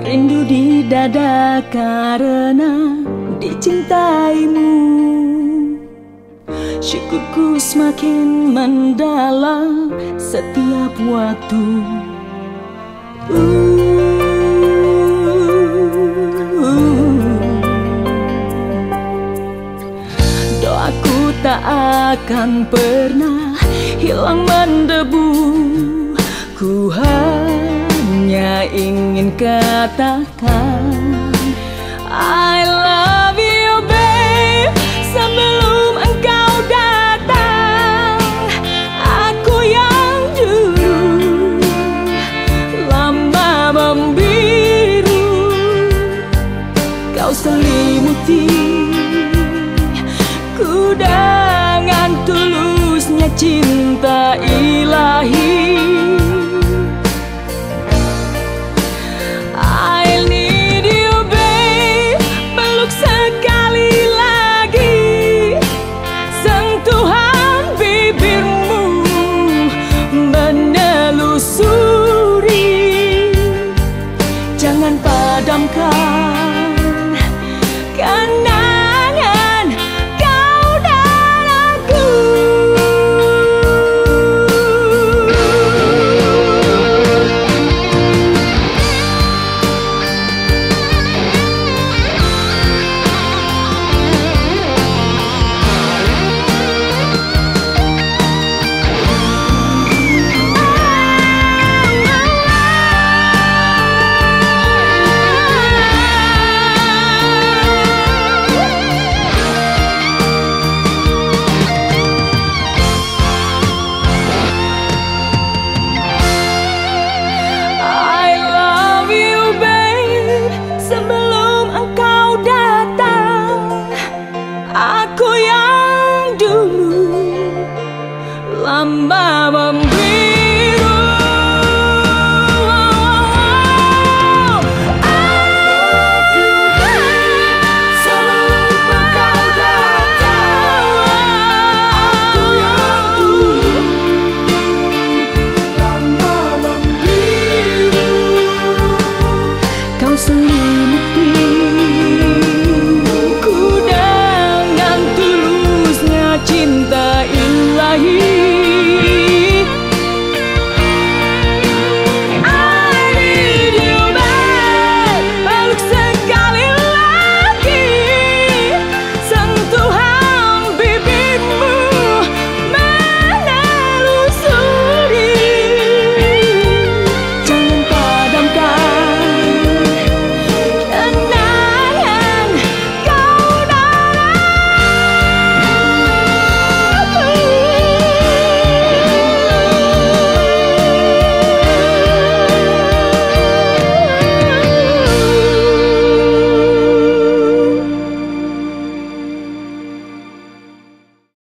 rindu di dada karena dicintaimu. Syukurku semakin mendalam setiap waktu. Doaku tak akan pernah hilang mendebu. Ku hanya ingin katakan I love you babe. Sebelum engkau datang Aku yang dulu Lama membiru. Kau selimuti Ku dengan tulusnya cinta ilahi Lama